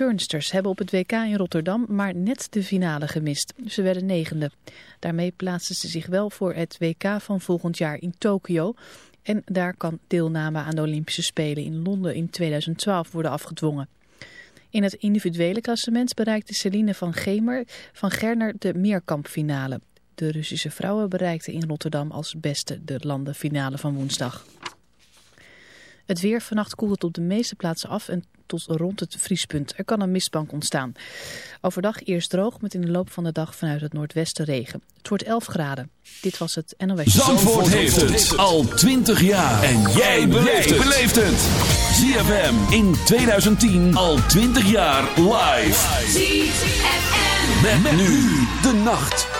turnsters hebben op het WK in Rotterdam maar net de finale gemist. Ze werden negende. Daarmee plaatsen ze zich wel voor het WK van volgend jaar in Tokio. En daar kan deelname aan de Olympische Spelen in Londen in 2012 worden afgedwongen. In het individuele klassement bereikte Celine van, Gemer, van Gerner de meerkampfinale. De Russische vrouwen bereikten in Rotterdam als beste de landenfinale van woensdag. Het weer vannacht koelt op de meeste plaatsen af en tot rond het vriespunt. Er kan een mistbank ontstaan. Overdag eerst droog met in de loop van de dag vanuit het noordwesten regen. Het wordt 11 graden. Dit was het NOS. Zandvoort, heeft het al 20 jaar. En jij beleeft het. ZFM in 2010 al 20 jaar live. ZFM. Met, nu de nacht.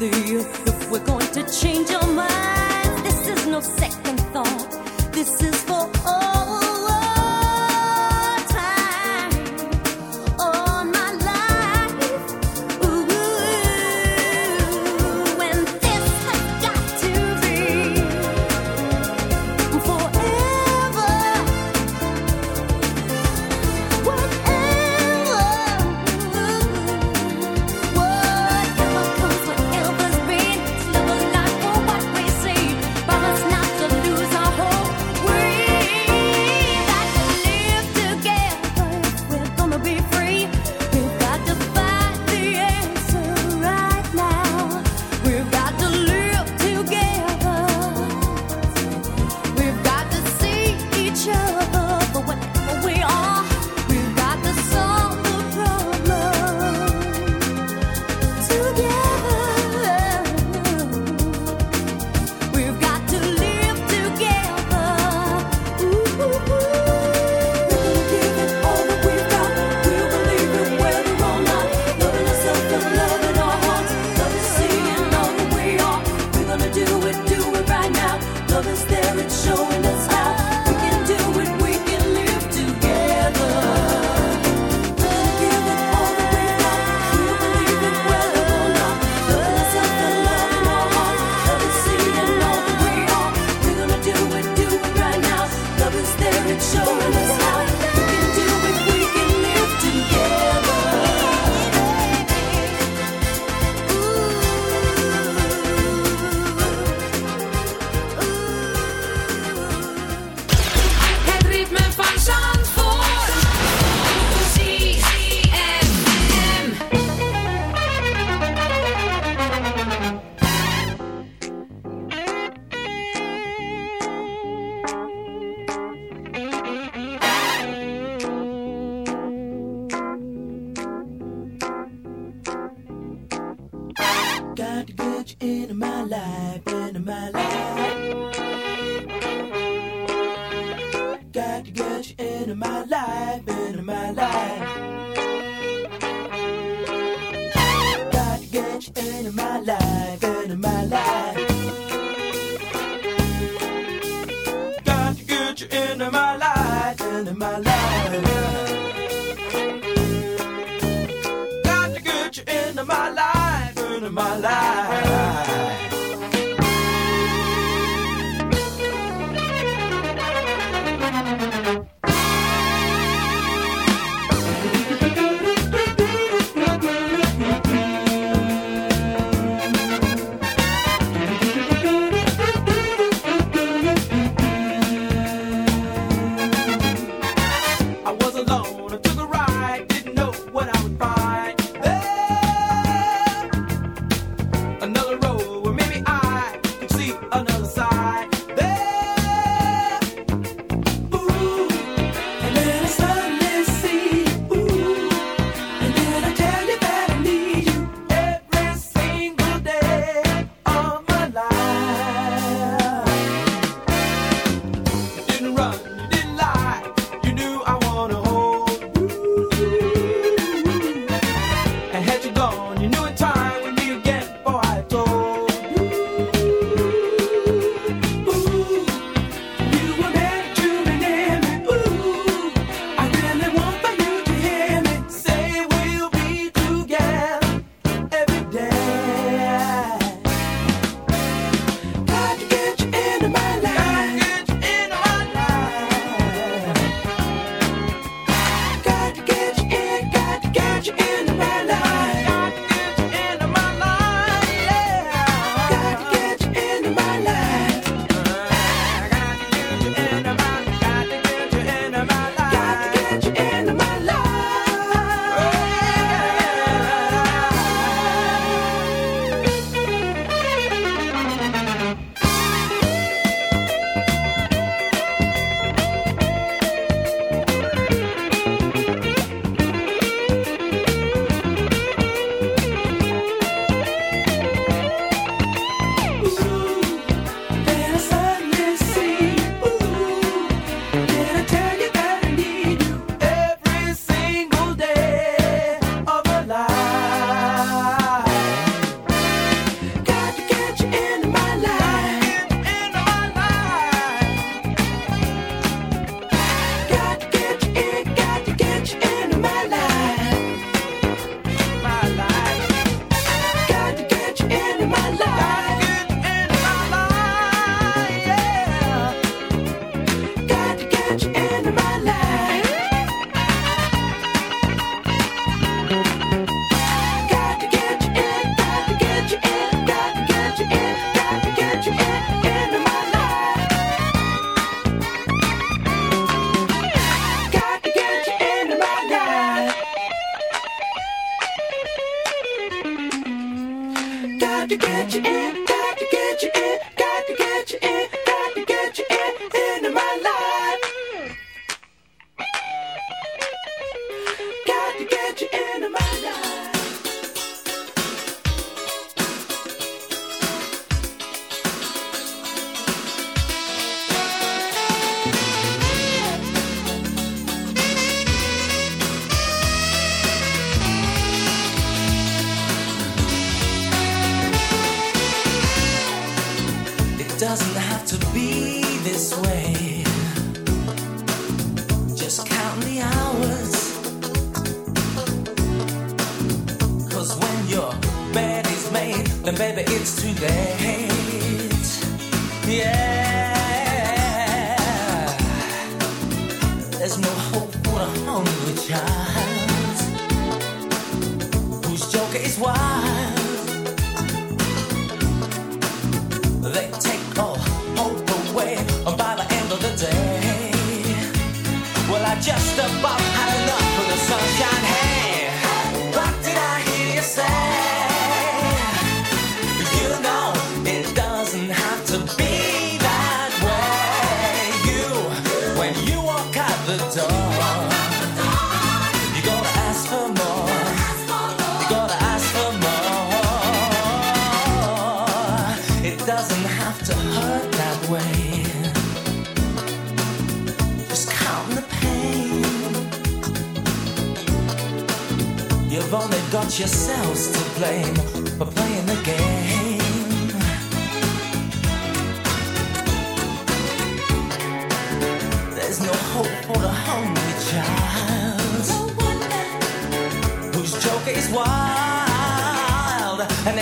You knew in time we meet again. Before I told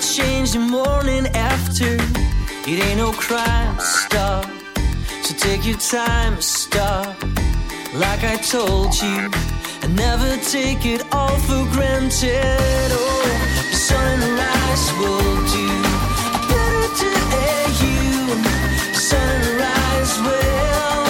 Change the morning after. It ain't no crime, stop. So take your time, stop. Like I told you, and never take it all for granted. Oh, sunrise will do. Better to you, sunrise will.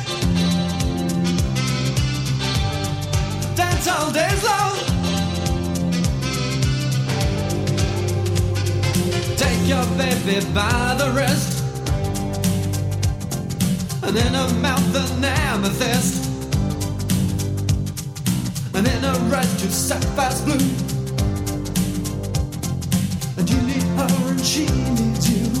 Dance all days, love. Take your baby by the wrist. And in her mouth an amethyst. and in a red to sapphire blue. And you need her and she needs you.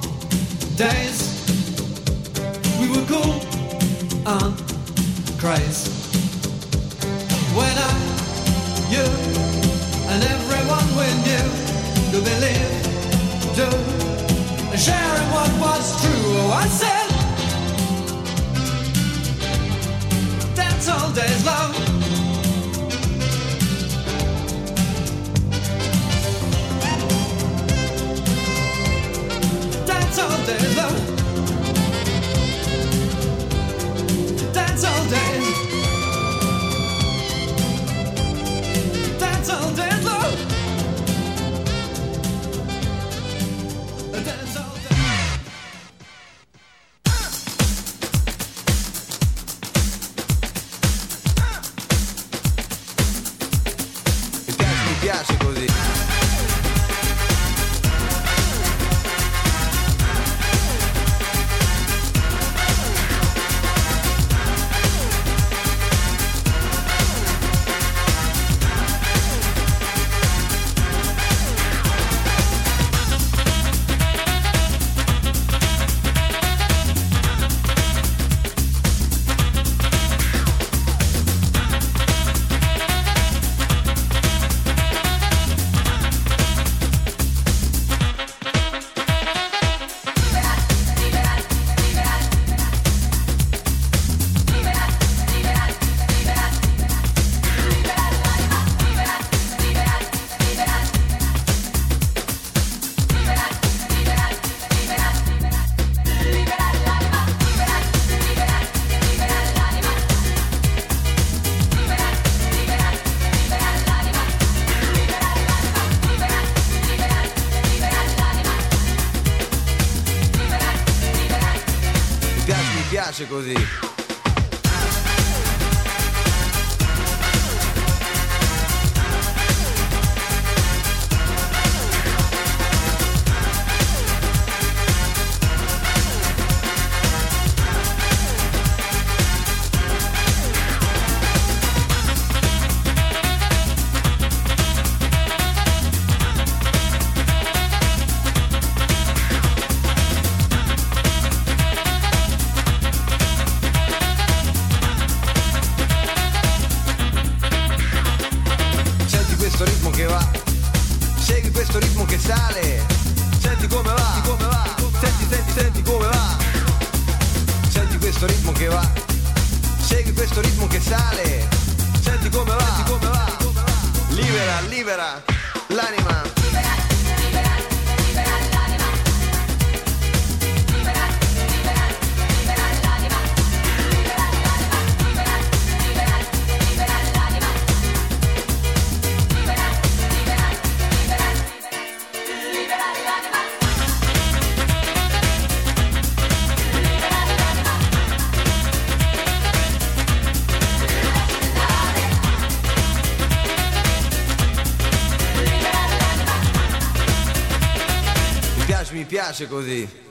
piace così.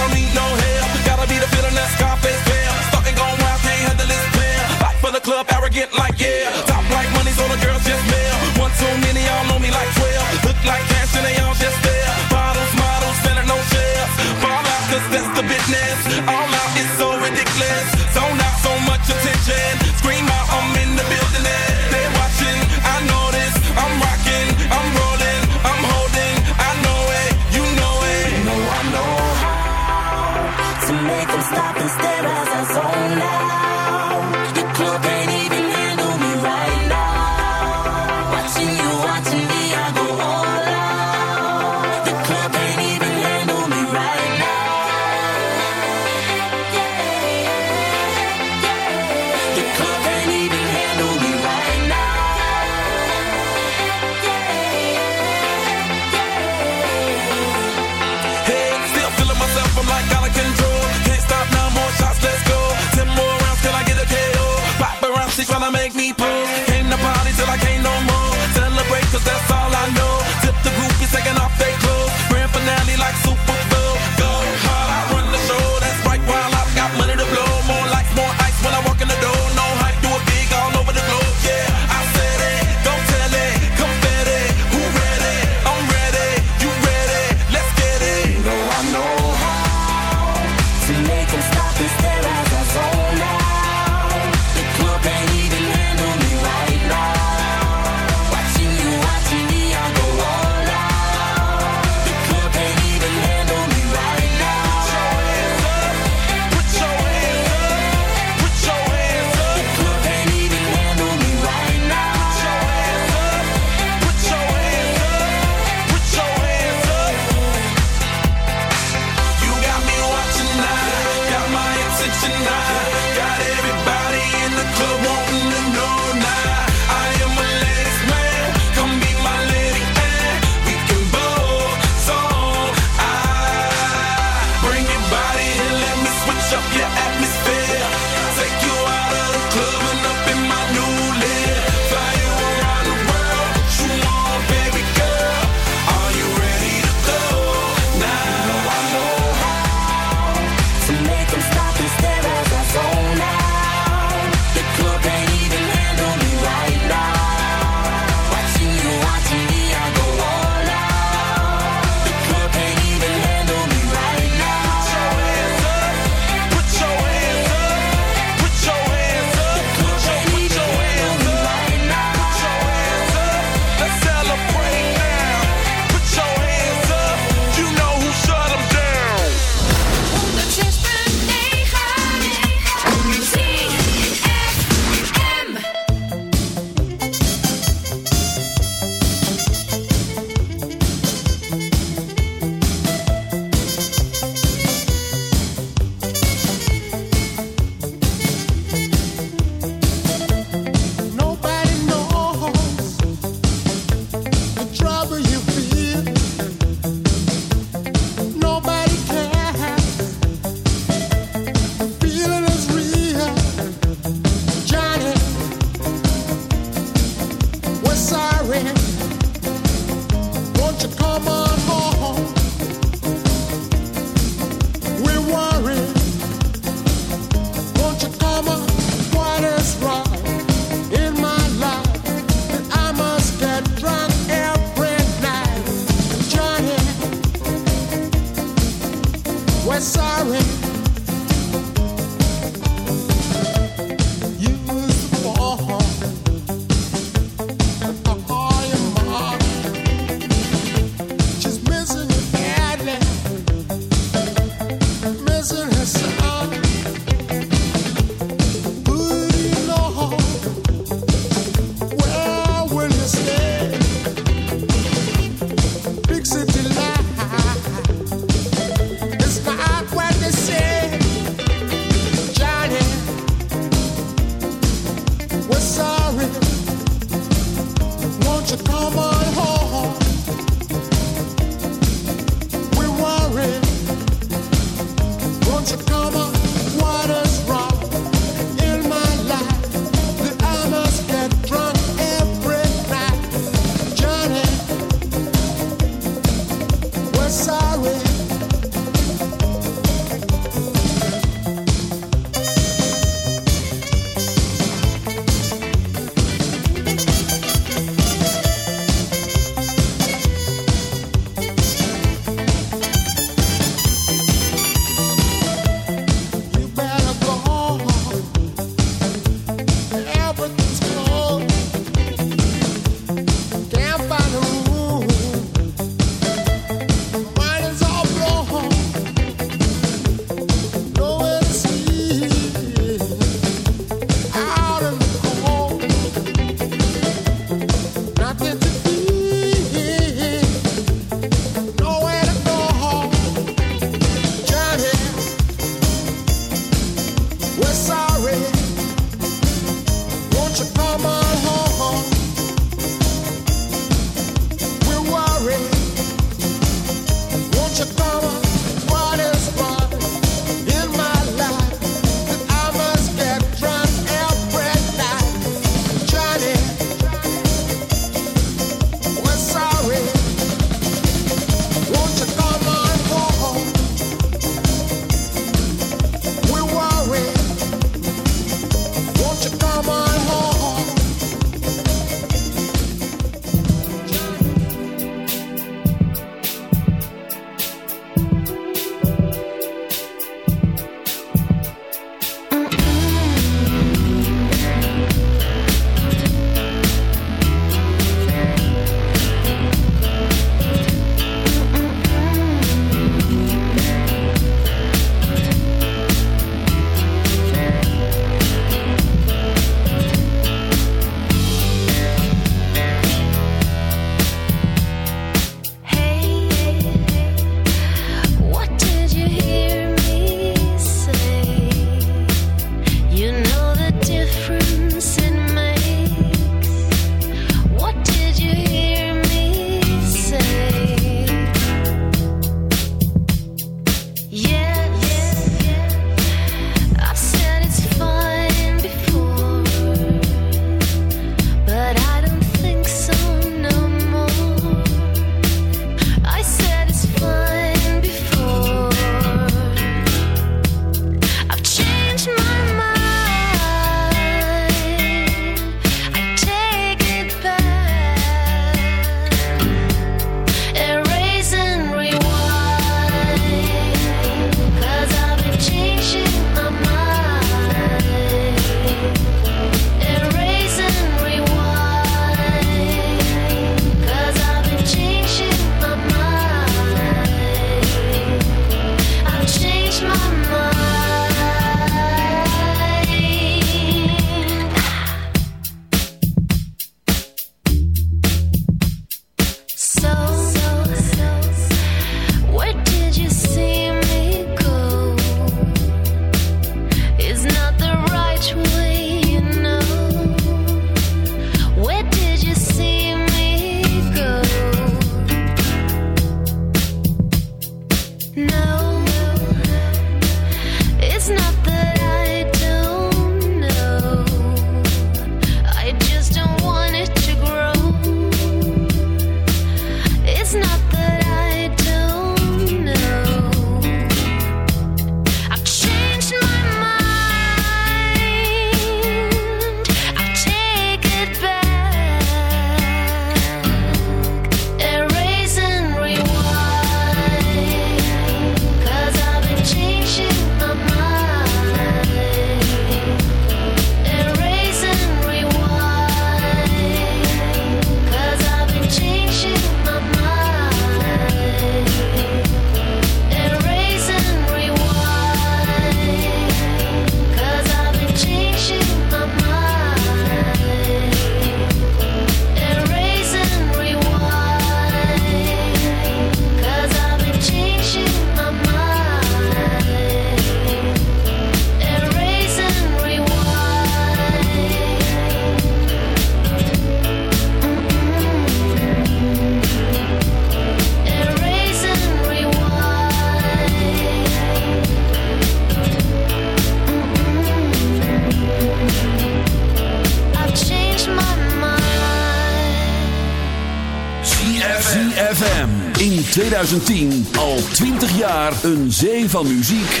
2010 al 20 jaar een zee van muziek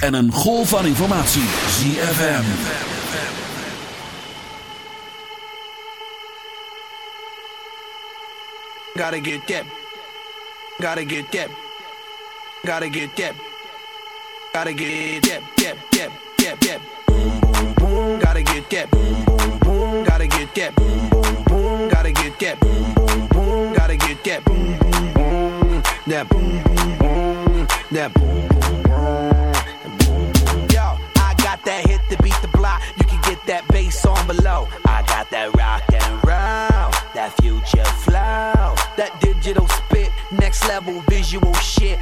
en een golf van informatie. ZFM. Gotta get that. Gotta get that. Gotta get that. Gotta get that. Gotta get that. Gotta get that. future flow, that digital spit, next level visual shit.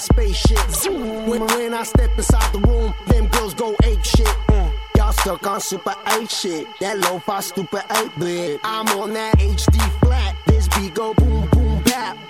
that spaceship. When, when I step inside the room, them girls go ape shit. Mm. Y'all stuck on super 8 shit. That low fi stupid 8 bit. I'm on that HD flat. This beat go boom, boom, bap.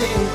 Austin.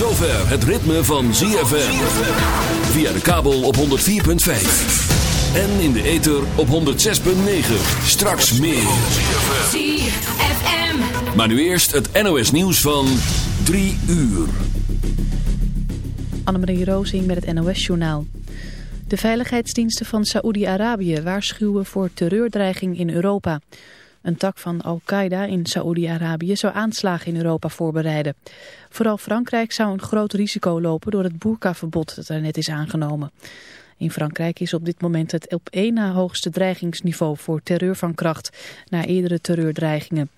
Zover het ritme van ZFM. Via de kabel op 104.5. En in de ether op 106.9. Straks meer. ZFM. Maar nu eerst het NOS nieuws van 3 uur. Annemarie Rozing met het NOS-journaal. De veiligheidsdiensten van Saoedi-Arabië waarschuwen voor terreurdreiging in Europa. Een tak van Al-Qaeda in Saoedi-Arabië zou aanslagen in Europa voorbereiden. Vooral Frankrijk zou een groot risico lopen door het boerkaverbod dat er net is aangenomen. In Frankrijk is op dit moment het op één na hoogste dreigingsniveau voor terreur van kracht, na eerdere terreurdreigingen.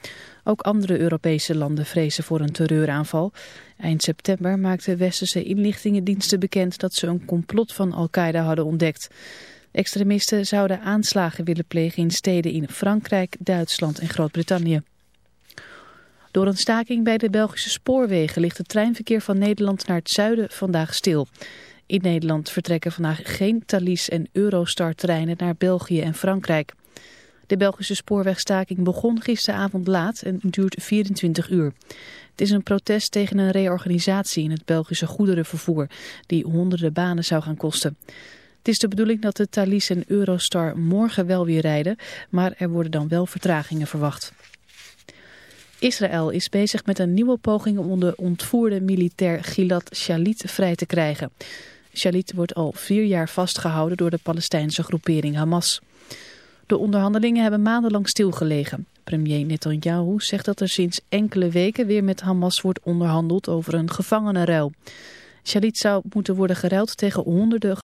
Ook andere Europese landen vrezen voor een terreuraanval. Eind september maakten westerse inlichtingendiensten bekend dat ze een complot van Al-Qaeda hadden ontdekt. Extremisten zouden aanslagen willen plegen in steden in Frankrijk, Duitsland en Groot-Brittannië. Door een staking bij de Belgische spoorwegen ligt het treinverkeer van Nederland naar het zuiden vandaag stil. In Nederland vertrekken vandaag geen Thalys en Eurostar treinen naar België en Frankrijk. De Belgische spoorwegstaking begon gisteravond laat en duurt 24 uur. Het is een protest tegen een reorganisatie in het Belgische goederenvervoer die honderden banen zou gaan kosten. Het is de bedoeling dat de Thalys en Eurostar morgen wel weer rijden, maar er worden dan wel vertragingen verwacht. Israël is bezig met een nieuwe poging om de ontvoerde militair Gilad Shalit vrij te krijgen. Shalit wordt al vier jaar vastgehouden door de Palestijnse groepering Hamas. De onderhandelingen hebben maandenlang stilgelegen. Premier Netanyahu zegt dat er sinds enkele weken weer met Hamas wordt onderhandeld over een gevangenenruil. Shalit zou moeten worden geruild tegen honderden